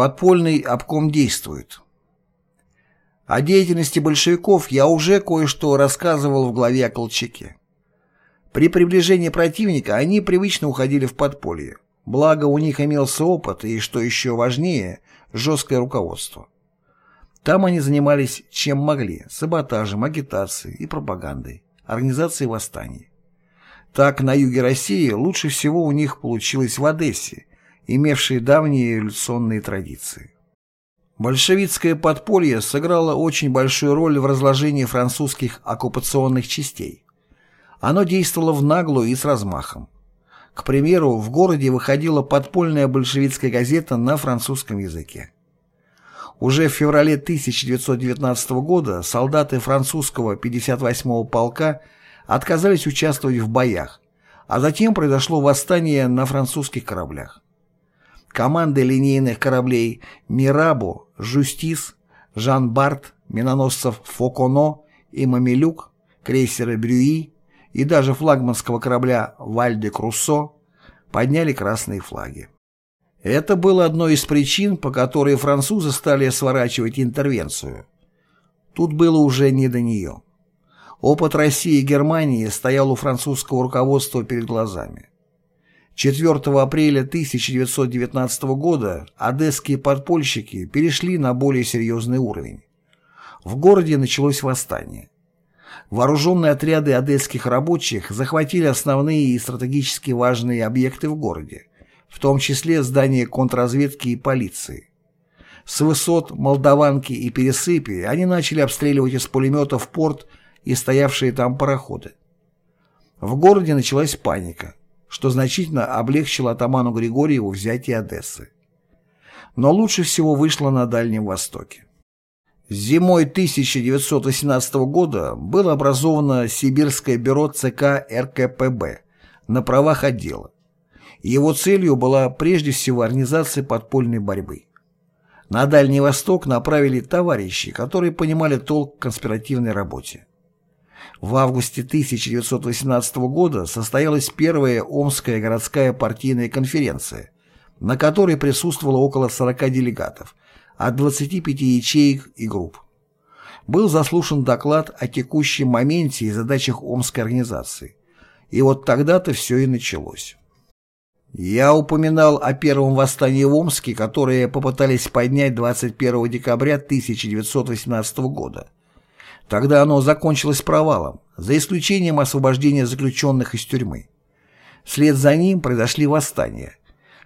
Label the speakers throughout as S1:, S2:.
S1: Подпольный обком действует. О деятельности большевиков я уже кое-что рассказывал в главе о Колчаке. При приближении противника они привычно уходили в подполье, благо у них имелся опыт и, что еще важнее, жесткое руководство. Там они занимались чем могли – саботажем, агитацией и пропагандой, организацией восстаний. Так, на юге России лучше всего у них получилось в Одессе, имевшей давние революционные традиции. Большевистское подполье сыграло очень большую роль в разложении французских оккупационных частей. Оно действовало в наглую и с размахом. К примеру, в городе выходила подпольная большевистская газета на французском языке. Уже в феврале 1919 года солдаты французского 58-го полка отказались участвовать в боях, а затем произошло восстание на французских кораблях. Команды линейных кораблей «Мирабо», «Жустис», «Жан-Барт», миноносцев «Фоконо» и «Мамилюк», крейсера «Брюи» и даже флагманского корабля «Вальде-Круссо» подняли красные флаги. Это было одной из причин, по которой французы стали сворачивать интервенцию. Тут было уже не до нее. Опыт России и Германии стоял у французского руководства перед глазами. 4 апреля 1919 года одесские подпольщики перешли на более серьезный уровень. В городе началось восстание. Вооруженные отряды одесских рабочих захватили основные и стратегически важные объекты в городе в том числе здания контрразведки и полиции. С высот Молдаванки и Пересыпи они начали обстреливать из пулеметов порт и стоявшие там пароходы. В городе началась паника, что значительно облегчило атаману Григорьеву взятие Одессы. Но лучше всего вышло на Дальнем Востоке. Зимой 1918 года было образовано Сибирское бюро ЦК РКПБ на правах отдела. Его целью была прежде всего организация подпольной борьбы. На Дальний Восток направили товарищи, которые понимали толк в конспиративной работе. В августе 1918 года состоялась первая Омская городская партийная конференция, на которой присутствовало около 40 делегатов от 25 ячеек и групп. Был заслушан доклад о текущем моменте и задачах Омской организации. И вот тогда-то все и началось. Я упоминал о первом восстании в Омске, которое попытались поднять 21 декабря 1918 года. Тогда оно закончилось провалом, за исключением освобождения заключенных из тюрьмы. Вслед за ним произошли восстания.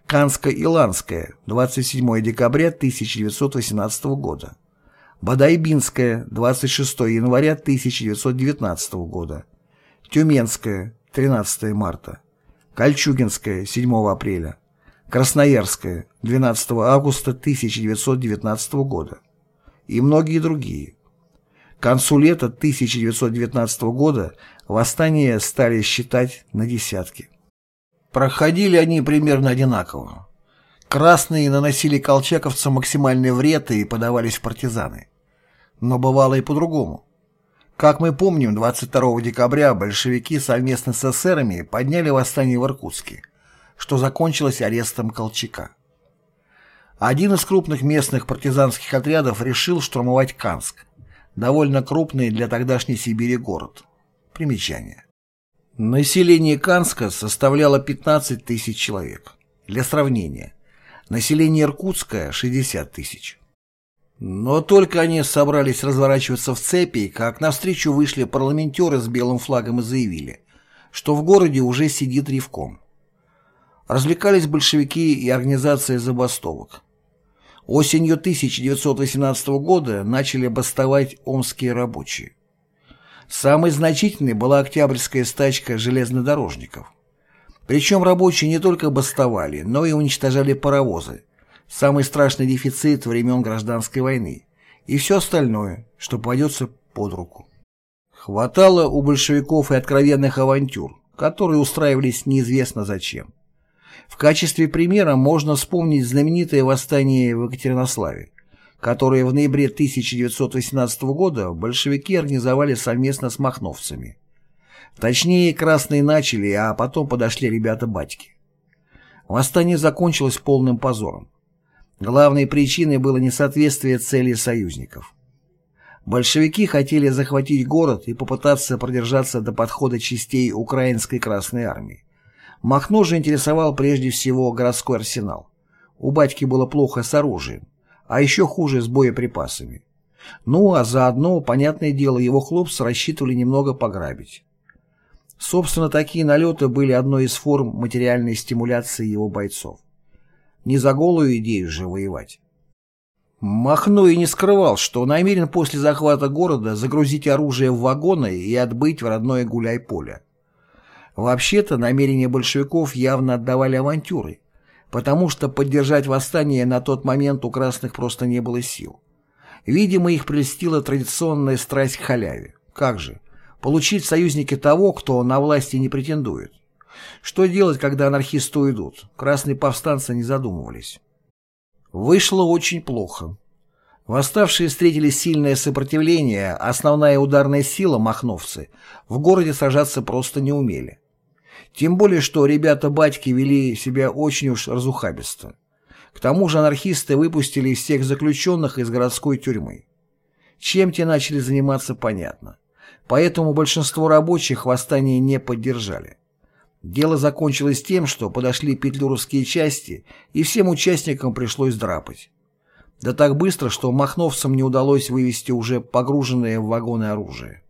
S1: Канско-Иландское, 27 декабря 1918 года. Бадайбинское, 26 января 1919 года. Тюменское, 13 марта. Кольчугинская 7 апреля, Красноярская 12 августа 1919 года и многие другие. Концу лета 1919 года восстания стали считать на десятки. Проходили они примерно одинаково. Красные наносили колчаковцам максимальный вред и подавались в партизаны. Но бывало и по-другому. Как мы помним, 22 декабря большевики совместно с эсерами подняли восстание в Иркутске, что закончилось арестом Колчака. Один из крупных местных партизанских отрядов решил штурмовать Канск, довольно крупный для тогдашней Сибири город. Примечание. Население Канска составляло 15 тысяч человек. Для сравнения, население Иркутска – 60 тысяч. Но только они собрались разворачиваться в цепи, как навстречу вышли парламентеры с белым флагом и заявили, что в городе уже сидит ревком. Развлекались большевики и организация забастовок. Осенью 1918 года начали бастовать омские рабочие. Самой значительной была октябрьская стачка железнодорожников. Причем рабочие не только бастовали, но и уничтожали паровозы, самый страшный дефицит времен гражданской войны и все остальное, что пойдется под руку. Хватало у большевиков и откровенных авантюр, которые устраивались неизвестно зачем. В качестве примера можно вспомнить знаменитое восстание в Екатеринославе, которое в ноябре 1918 года большевики организовали совместно с махновцами. Точнее, красные начали, а потом подошли ребята-батьки. Восстание закончилось полным позором. Главной причиной было несоответствие целей союзников. Большевики хотели захватить город и попытаться продержаться до подхода частей Украинской Красной Армии. Махно же интересовал прежде всего городской арсенал. У батьки было плохо с оружием, а еще хуже с боеприпасами. Ну, а заодно, понятное дело, его хлопцы рассчитывали немного пограбить. Собственно, такие налеты были одной из форм материальной стимуляции его бойцов. Не за голую идею же воевать. Махно и не скрывал, что намерен после захвата города загрузить оружие в вагоны и отбыть в родное гуляй-поле. Вообще-то намерения большевиков явно отдавали авантюры, потому что поддержать восстание на тот момент у красных просто не было сил. Видимо, их прельстила традиционная страсть к халяве. Как же? Получить союзники того, кто на власти не претендует. Что делать, когда анархисты уйдут? Красные повстанцы не задумывались. Вышло очень плохо. Восставшие встретили сильное сопротивление, основная ударная сила, махновцы, в городе сражаться просто не умели. Тем более, что ребята батьки вели себя очень уж разухабисто. К тому же анархисты выпустили всех заключенных из городской тюрьмы. Чем те начали заниматься, понятно. Поэтому большинство рабочих восстание не поддержали. Дело закончилось тем, что подошли петлюровские части, и всем участникам пришлось драпать. Да так быстро, что махновцам не удалось вывести уже погруженное в вагоны оружие.